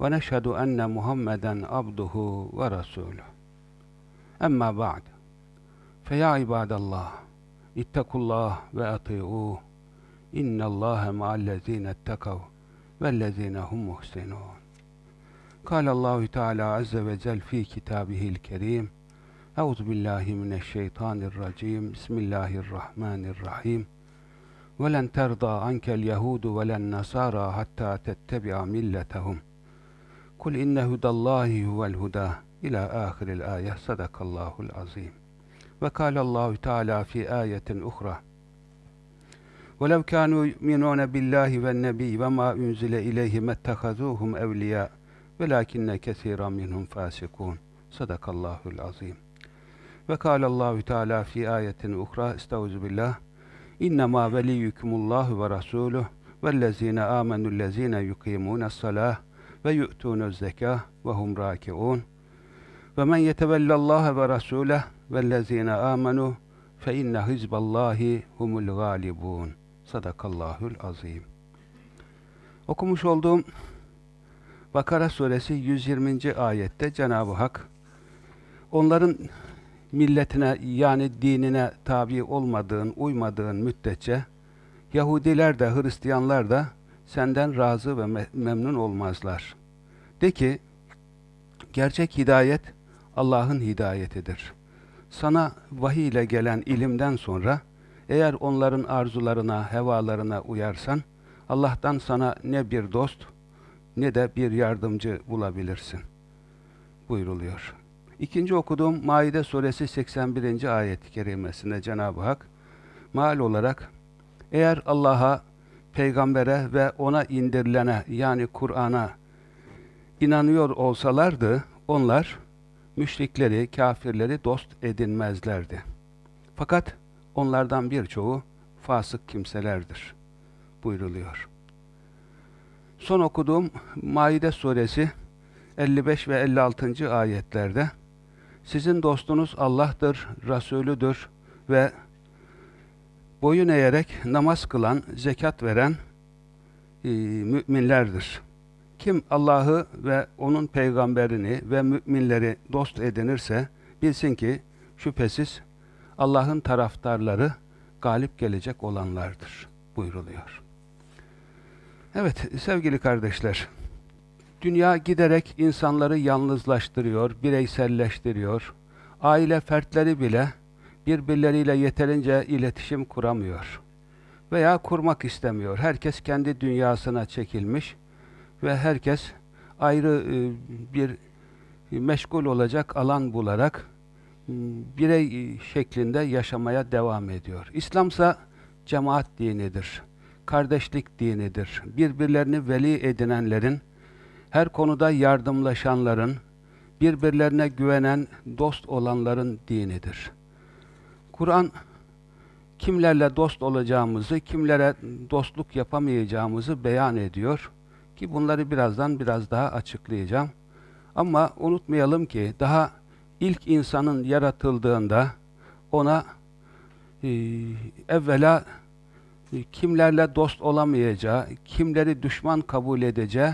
ve neşhedü enne Muhammeden abduhu ve resuluh. Emma ba'd. Feya ibadallah, ittakullah ve ati'uh. İnnallâhe ma'allezîne ettekav vellezîne hum muhsinûn. Kâle Allahu Teala azze ve cel fi kitabihil kerim. Euzu billahi mineşşeytanirracim. Bismillahirrahmanirrahim. Ve len terda ankel yehudu ve len nasara hatta قل إن هدى الله هو الهدى إلى آخر الآية صدق الله العظيم. وقال الله تعالى في آية أخرى ولو كانوا يؤمنون بالله والنبي وما أنزل إليه ما اتخذوهم أولياء ولكن كثيرا منهم فاسقون. صدق الله العظيم. وقال الله تعالى في آية أخرى استوذ بالله إنما وليكم الله ورسوله والذين آمنوا الذين يقيمون الصلاة ve yu'tûne'z-zekâh ve hum râki'ûn. Ve men yetevellallâhe ve rasûleh vellezîne âmenû fe inne hizballahi humul gâlibûn. Sadakallahul azim. Okumuş olduğum Bakara suresi 120. ayette Cenab-ı Hak onların milletine yani dinine tabi olmadığın, uymadığın müddetçe Yahudiler de Hristiyanlar da senden razı ve me memnun olmazlar. De ki gerçek hidayet Allah'ın hidayetidir. Sana vahiy ile gelen ilimden sonra eğer onların arzularına, hevalarına uyarsan Allah'tan sana ne bir dost ne de bir yardımcı bulabilirsin. Buyruluyor. İkinci okuduğum Maide suresi 81. ayet-i kerimesinde Cenab-ı Hak mal olarak eğer Allah'a, peygambere ve ona indirilene yani Kur'an'a inanıyor olsalardı onlar müşrikleri, kafirleri dost edinmezlerdi. Fakat onlardan birçoğu fasık kimselerdir buyruluyor. Son okuduğum Maide suresi 55 ve 56. ayetlerde sizin dostunuz Allah'tır, Resulüdür ve boyun eğerek namaz kılan, zekat veren e, müminlerdir. Kim Allah'ı ve onun peygamberini ve müminleri dost edinirse bilsin ki şüphesiz Allah'ın taraftarları galip gelecek olanlardır buyruluyor. Evet sevgili kardeşler, dünya giderek insanları yalnızlaştırıyor, bireyselleştiriyor. Aile fertleri bile birbirleriyle yeterince iletişim kuramıyor veya kurmak istemiyor. Herkes kendi dünyasına çekilmiş ve herkes ayrı e, bir meşgul olacak alan bularak birey şeklinde yaşamaya devam ediyor. İslamsa cemaat dinidir, kardeşlik dinidir. Birbirlerini veli edinenlerin, her konuda yardımlaşanların, birbirlerine güvenen, dost olanların dinidir. Kur'an kimlerle dost olacağımızı, kimlere dostluk yapamayacağımızı beyan ediyor ki bunları birazdan biraz daha açıklayacağım. Ama unutmayalım ki daha ilk insanın yaratıldığında ona e, evvela e, kimlerle dost olamayacağı, kimleri düşman kabul edeceği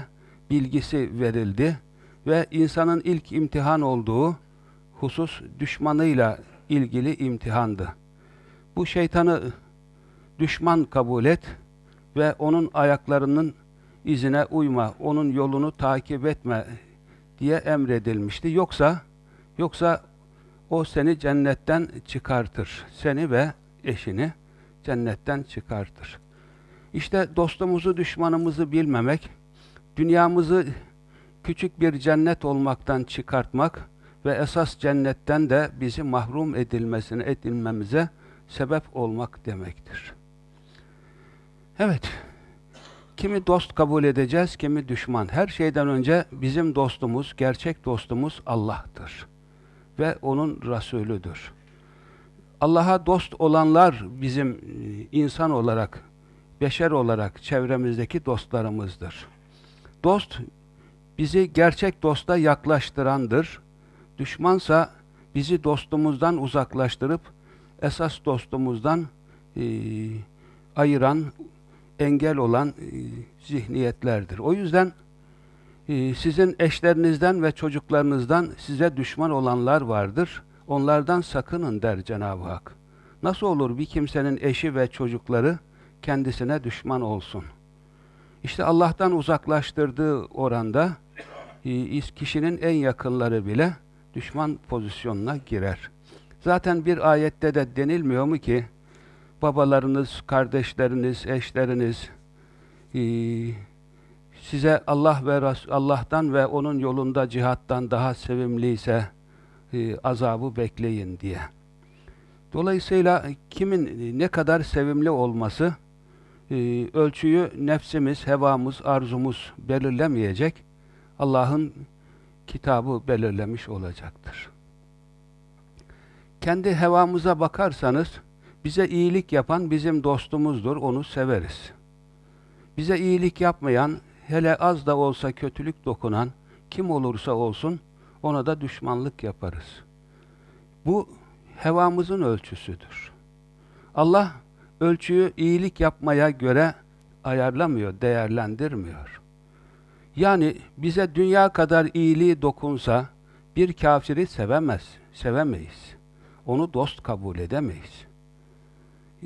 bilgisi verildi ve insanın ilk imtihan olduğu husus düşmanıyla ilgili imtihandı. Bu şeytanı düşman kabul et ve onun ayaklarının izine uyma, onun yolunu takip etme diye emredilmişti. Yoksa yoksa o seni cennetten çıkartır. Seni ve eşini cennetten çıkartır. İşte dostumuzu, düşmanımızı bilmemek, dünyamızı küçük bir cennet olmaktan çıkartmak ve esas cennetten de bizi mahrum edilmesine, edilmemize sebep olmak demektir. Evet, Kimi dost kabul edeceğiz, kimi düşman. Her şeyden önce bizim dostumuz, gerçek dostumuz Allah'tır. Ve O'nun Resulüdür. Allah'a dost olanlar bizim e, insan olarak, beşer olarak çevremizdeki dostlarımızdır. Dost, bizi gerçek dosta yaklaştırandır. Düşmansa bizi dostumuzdan uzaklaştırıp esas dostumuzdan e, ayıran, engel olan e, zihniyetlerdir. O yüzden e, sizin eşlerinizden ve çocuklarınızdan size düşman olanlar vardır. Onlardan sakının der Cenab-ı Hak. Nasıl olur bir kimsenin eşi ve çocukları kendisine düşman olsun? İşte Allah'tan uzaklaştırdığı oranda e, kişinin en yakınları bile düşman pozisyonuna girer. Zaten bir ayette de denilmiyor mu ki babalarınız, kardeşleriniz, eşleriniz e, size Allah ve Allah'tan ve onun yolunda cihattan daha sevimliyse e, azabı bekleyin diye. Dolayısıyla kimin ne kadar sevimli olması e, ölçüyü nefsimiz, hevamız, arzumuz belirlemeyecek. Allah'ın kitabı belirlemiş olacaktır. Kendi hevamıza bakarsanız bize iyilik yapan bizim dostumuzdur, onu severiz. Bize iyilik yapmayan, hele az da olsa kötülük dokunan, kim olursa olsun ona da düşmanlık yaparız. Bu hevamızın ölçüsüdür. Allah ölçüyü iyilik yapmaya göre ayarlamıyor, değerlendirmiyor. Yani bize dünya kadar iyiliği dokunsa bir kafiri sevemez, sevemeyiz. Onu dost kabul edemeyiz.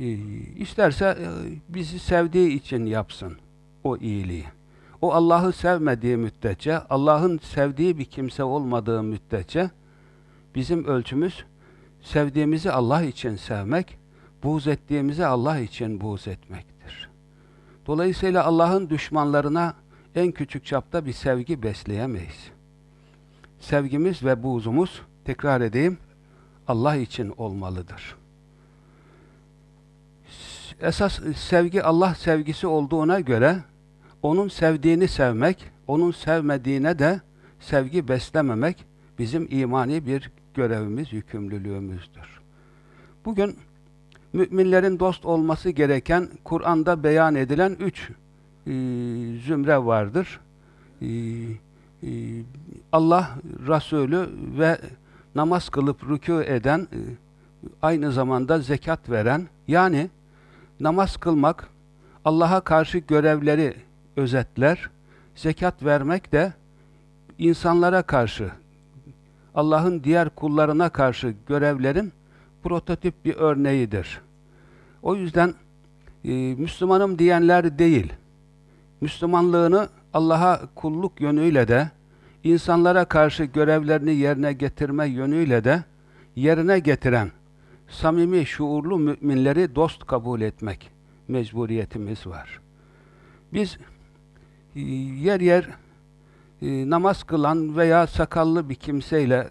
Ee, isterse e, bizi sevdiği için yapsın o iyiliği. O Allah'ı sevmediği müddetçe, Allah'ın sevdiği bir kimse olmadığı müddetçe bizim ölçümüz sevdiğimizi Allah için sevmek, buğz ettiğimizi Allah için buğz etmektir. Dolayısıyla Allah'ın düşmanlarına en küçük çapta bir sevgi besleyemeyiz. Sevgimiz ve buğzumuz, tekrar edeyim, Allah için olmalıdır. Esas sevgi Allah sevgisi olduğuna göre onun sevdiğini sevmek, onun sevmediğine de sevgi beslememek bizim imani bir görevimiz, yükümlülüğümüzdür. Bugün müminlerin dost olması gereken Kur'an'da beyan edilen üç e, zümre vardır. E, e, Allah Resulü ve namaz kılıp rükû eden, e, aynı zamanda zekat veren, yani namaz kılmak, Allah'a karşı görevleri özetler, zekat vermek de insanlara karşı, Allah'ın diğer kullarına karşı görevlerin prototip bir örneğidir. O yüzden e, Müslümanım diyenler değil, Müslümanlığını Allah'a kulluk yönüyle de, insanlara karşı görevlerini yerine getirme yönüyle de yerine getiren samimi, şuurlu müminleri dost kabul etmek mecburiyetimiz var. Biz e, yer yer e, namaz kılan veya sakallı bir kimseyle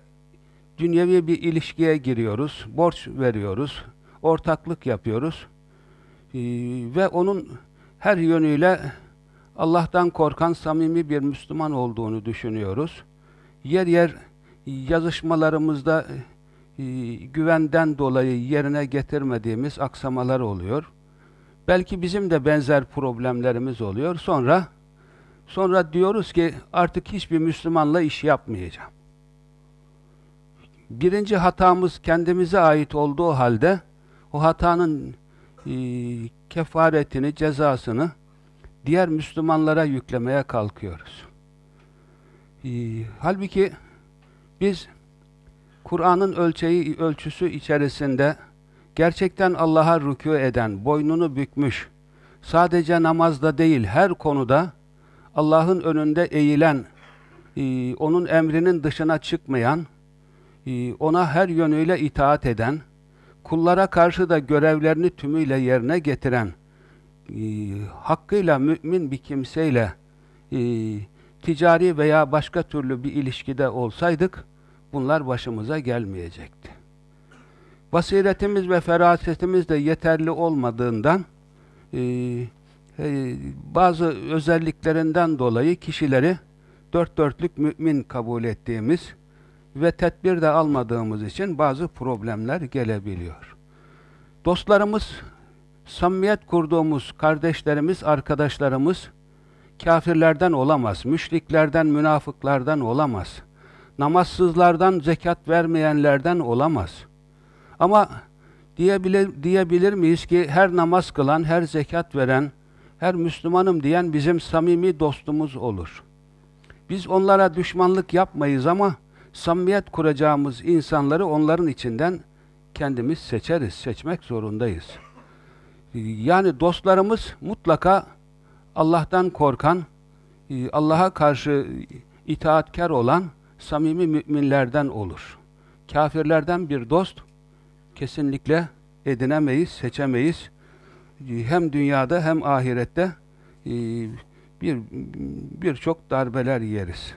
dünyevi bir ilişkiye giriyoruz, borç veriyoruz, ortaklık yapıyoruz e, ve onun her yönüyle Allah'tan korkan samimi bir Müslüman olduğunu düşünüyoruz. Yer yer yazışmalarımızda güvenden dolayı yerine getirmediğimiz aksamalar oluyor. Belki bizim de benzer problemlerimiz oluyor. Sonra sonra diyoruz ki artık hiçbir Müslümanla iş yapmayacağım. Birinci hatamız kendimize ait olduğu halde o hatanın e, kefaretini, cezasını diğer Müslümanlara yüklemeye kalkıyoruz. Ee, halbuki biz Kur'an'ın ölçeği ölçüsü içerisinde gerçekten Allah'a rükû eden, boynunu bükmüş, sadece namazda değil her konuda Allah'ın önünde eğilen, e, onun emrinin dışına çıkmayan, e, ona her yönüyle itaat eden, kullara karşı da görevlerini tümüyle yerine getiren, e, hakkıyla mümin bir kimseyle ticari veya başka türlü bir ilişkide olsaydık bunlar başımıza gelmeyecekti. Basiretimiz ve ferasetimiz de yeterli olmadığından e, e, bazı özelliklerinden dolayı kişileri dört dörtlük mümin kabul ettiğimiz ve tedbir de almadığımız için bazı problemler gelebiliyor. Dostlarımız, samimiyet kurduğumuz kardeşlerimiz, arkadaşlarımız kafirlerden olamaz, müşriklerden, münafıklardan olamaz, namazsızlardan, zekat vermeyenlerden olamaz. Ama diyebilir, diyebilir miyiz ki her namaz kılan, her zekat veren, her Müslümanım diyen bizim samimi dostumuz olur. Biz onlara düşmanlık yapmayız ama samimiyet kuracağımız insanları onların içinden kendimiz seçeriz, seçmek zorundayız. Yani dostlarımız mutlaka Allah'tan korkan, Allah'a karşı itaatkar olan samimi müminlerden olur. Kafirlerden bir dost kesinlikle edinemeyiz, seçemeyiz. Hem dünyada hem ahirette bir birçok darbeler yeriz.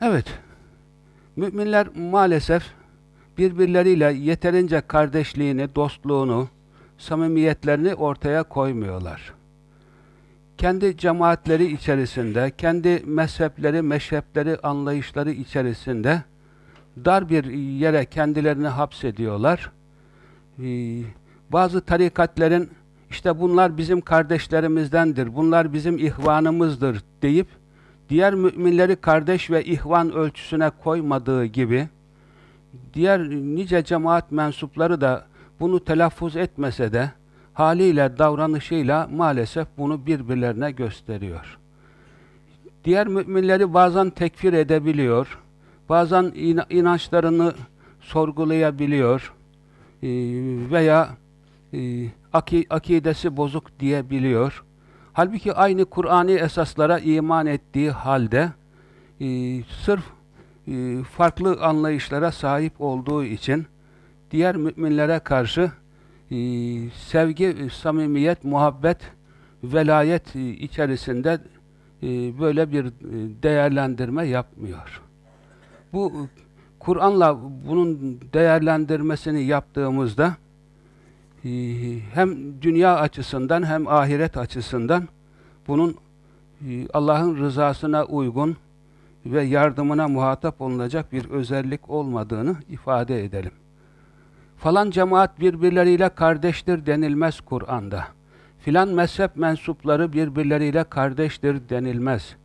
Evet, müminler maalesef birbirleriyle yeterince kardeşliğini, dostluğunu, samimiyetlerini ortaya koymuyorlar. Kendi cemaatleri içerisinde, kendi mezhepleri, meşrepleri, anlayışları içerisinde dar bir yere kendilerini hapsediyorlar. Ee, bazı tarikatlerin işte bunlar bizim kardeşlerimizdendir, bunlar bizim ihvanımızdır deyip diğer müminleri kardeş ve ihvan ölçüsüne koymadığı gibi diğer nice cemaat mensupları da bunu telaffuz etmese de haliyle, davranışıyla maalesef bunu birbirlerine gösteriyor. Diğer müminleri bazen tekfir edebiliyor, bazen inançlarını sorgulayabiliyor e, veya e, akidesi bozuk diyebiliyor. Halbuki aynı Kur'an'i esaslara iman ettiği halde e, sırf farklı anlayışlara sahip olduğu için diğer müminlere karşı sevgi, samimiyet, muhabbet, velayet e, içerisinde e, böyle bir e, değerlendirme yapmıyor. Bu Kur'an'la bunun değerlendirmesini yaptığımızda ee, hem dünya açısından hem ahiret açısından bunun Allah'ın rızasına uygun ve yardımına muhatap olunacak bir özellik olmadığını ifade edelim. Falan cemaat birbirleriyle kardeştir denilmez Kur'an'da. Filan mezhep mensupları birbirleriyle kardeştir denilmez.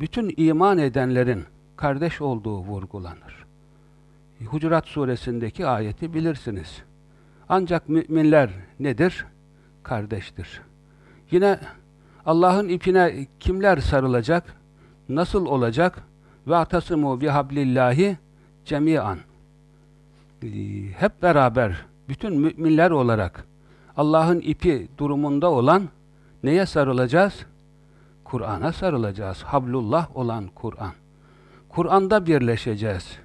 Bütün iman edenlerin kardeş olduğu vurgulanır. Hucurat suresindeki ayeti bilirsiniz. Ancak müminler nedir? Kardeştir. Yine Allah'ın ipine kimler sarılacak? Nasıl olacak? Ve atasimu bihablillahi cemiyan. Ee, hep beraber bütün müminler olarak Allah'ın ipi durumunda olan neye sarılacağız? Kur'an'a sarılacağız. Hablullah olan Kur'an. Kur'an'da birleşeceğiz.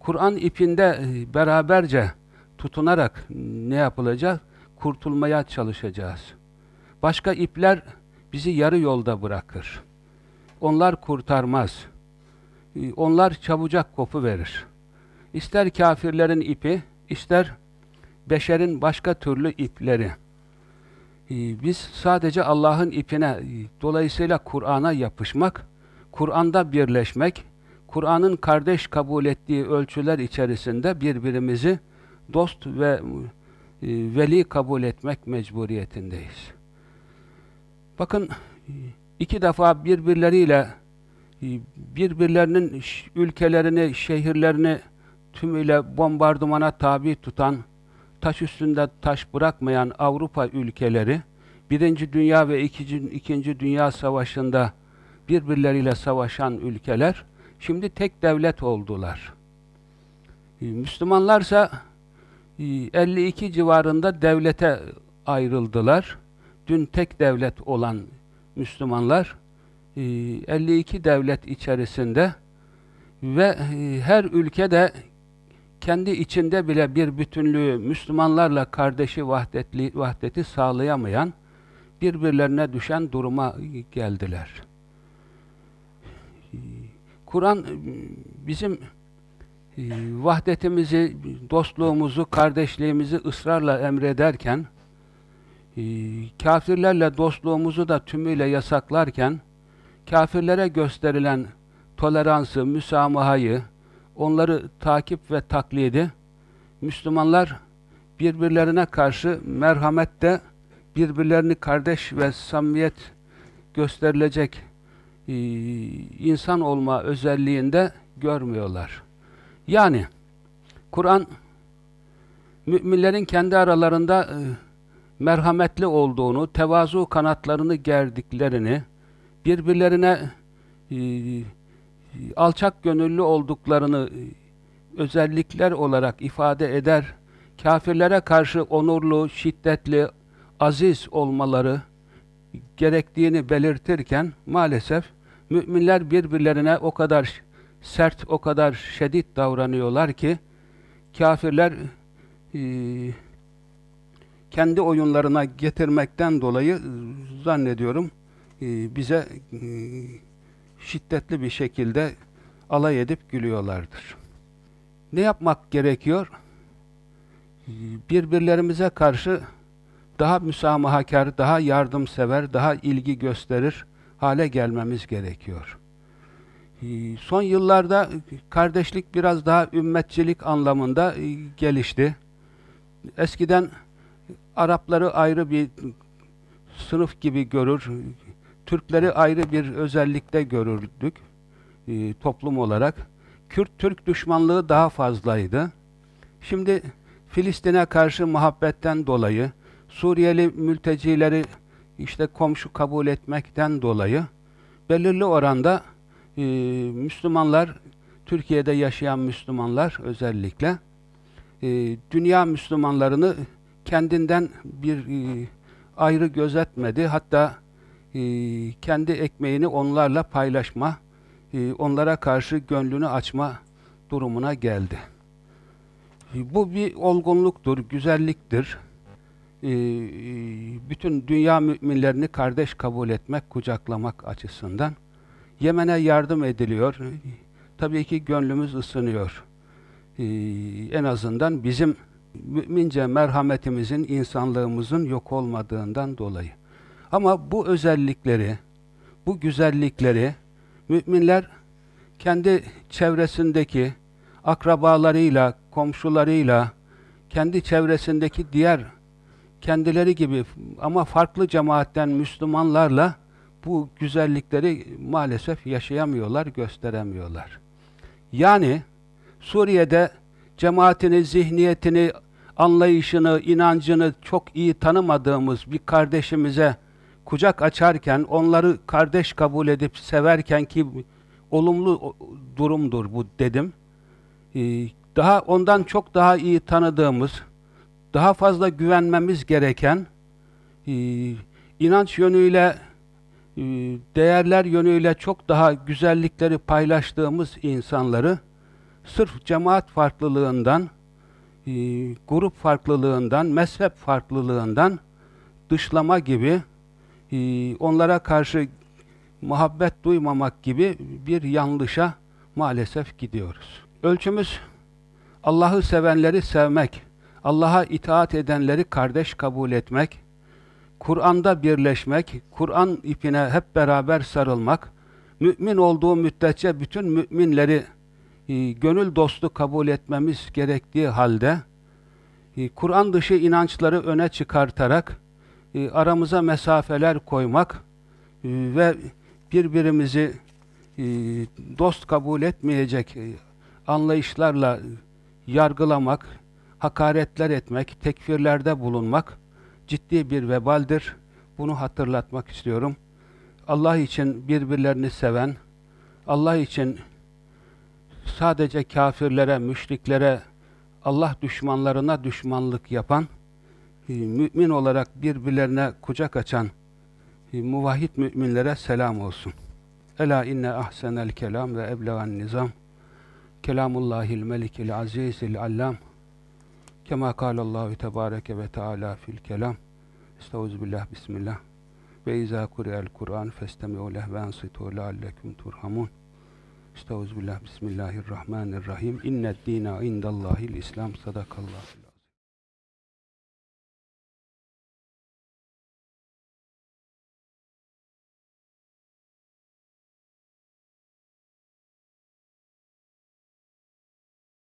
Kur'an ipinde e, beraberce tutunarak ne yapılacak? Kurtulmaya çalışacağız. Başka ipler bizi yarı yolda bırakır. Onlar kurtarmaz. Ee, onlar çabucak kopu verir. İster kafirlerin ipi, ister beşerin başka türlü ipleri. Ee, biz sadece Allah'ın ipine, e, dolayısıyla Kur'an'a yapışmak, Kur'an'da birleşmek, Kur'an'ın kardeş kabul ettiği ölçüler içerisinde birbirimizi dost ve e, veli kabul etmek mecburiyetindeyiz. Bakın iki defa birbirleriyle e, birbirlerinin ülkelerini, şehirlerini tümüyle bombardımana tabi tutan, taş üstünde taş bırakmayan Avrupa ülkeleri, Birinci Dünya ve İkinci, İkinci Dünya Savaşı'nda birbirleriyle savaşan ülkeler, şimdi tek devlet oldular. E, Müslümanlarsa 52 civarında devlete ayrıldılar. Dün tek devlet olan Müslümanlar 52 devlet içerisinde ve e, her ülkede kendi içinde bile bir bütünlüğü Müslümanlarla kardeşi vahdetli, vahdeti sağlayamayan birbirlerine düşen duruma geldiler. Kur'an bizim ee, vahdetimizi, dostluğumuzu, kardeşliğimizi ısrarla emrederken e, kafirlerle dostluğumuzu da tümüyle yasaklarken kafirlere gösterilen toleransı, müsamahayı, onları takip ve taklidi Müslümanlar birbirlerine karşı merhamette birbirlerini kardeş ve samimiyet gösterilecek e, insan olma özelliğinde görmüyorlar. Yani Kur'an müminlerin kendi aralarında e, merhametli olduğunu, tevazu kanatlarını gerdiklerini, birbirlerine e, alçak gönüllü olduklarını e, özellikler olarak ifade eder, kafirlere karşı onurlu, şiddetli, aziz olmaları gerektiğini belirtirken maalesef müminler birbirlerine o kadar sert, o kadar şiddet davranıyorlar ki kafirler e, kendi oyunlarına getirmekten dolayı zannediyorum e, bize e, şiddetli bir şekilde alay edip gülüyorlardır. Ne yapmak gerekiyor? Birbirlerimize karşı daha müsamahakar, daha yardımsever, daha ilgi gösterir hale gelmemiz gerekiyor. Son yıllarda kardeşlik biraz daha ümmetçilik anlamında gelişti. Eskiden Arapları ayrı bir sınıf gibi görür, Türkleri ayrı bir özellikte görürdük e, toplum olarak. Kürt-Türk düşmanlığı daha fazlaydı. Şimdi Filistin'e karşı muhabbetten dolayı, Suriyeli mültecileri işte komşu kabul etmekten dolayı belirli oranda e, Müslümanlar, Türkiye'de yaşayan Müslümanlar özellikle e, dünya Müslümanlarını kendinden bir e, ayrı gözetmedi. Hatta kendi ekmeğini onlarla paylaşma, e, onlara karşı gönlünü açma durumuna geldi. E, bu bir olgunluktur, güzelliktir. E, bütün dünya müminlerini kardeş kabul etmek, kucaklamak açısından. Yemen'e yardım ediliyor. Tabii ki gönlümüz ısınıyor. Ee, en azından bizim mümince merhametimizin, insanlığımızın yok olmadığından dolayı. Ama bu özellikleri, bu güzellikleri müminler kendi çevresindeki akrabalarıyla, komşularıyla, kendi çevresindeki diğer kendileri gibi ama farklı cemaatten Müslümanlarla bu güzellikleri maalesef yaşayamıyorlar, gösteremiyorlar. Yani Suriye'de cemaatini, zihniyetini, anlayışını, inancını çok iyi tanımadığımız bir kardeşimize kucak açarken, onları kardeş kabul edip severken ki olumlu durumdur bu dedim. Ee, daha ondan çok daha iyi tanıdığımız, daha fazla güvenmemiz gereken, e, inanç yönüyle, e, değerler yönüyle çok daha güzellikleri paylaştığımız insanları sırf cemaat farklılığından, grup farklılığından, mezhep farklılığından dışlama gibi, e, onlara karşı muhabbet duymamak gibi bir yanlışa maalesef gidiyoruz. Ölçümüz Allah'ı sevenleri sevmek, Allah'a itaat edenleri kardeş kabul etmek, Kur'an'da birleşmek, Kur'an ipine hep beraber sarılmak, mümin olduğu müddetçe bütün müminleri e, gönül dostu kabul etmemiz gerektiği halde e, Kur'an dışı inançları öne çıkartarak e, aramıza mesafeler koymak e, ve birbirimizi e, dost kabul etmeyecek e, anlayışlarla yargılamak, hakaretler etmek, tekfirlerde bulunmak ciddi bir vebaldir. Bunu hatırlatmak istiyorum. Allah için birbirlerini seven, Allah için sadece kafirlere, müşriklere, Allah düşmanlarına düşmanlık yapan, mümin olarak birbirlerine kucak açan e, muvahhid müminlere selam olsun. Ela inne ahsenel kelam ve eblegan nizam. Kelamullahil melikil azizil allam. Kema kâlallahu tebâreke ve teâlâ fil kelam. Estağfirullah, bismillah. Ve izâ kuriyel Kur'an festemi'u leh ve ansitû leallekum turhamun. Estağfirullah, bismillahirrahmanirrahim. İnned dîne indallâhil İslam. Sadakallahu.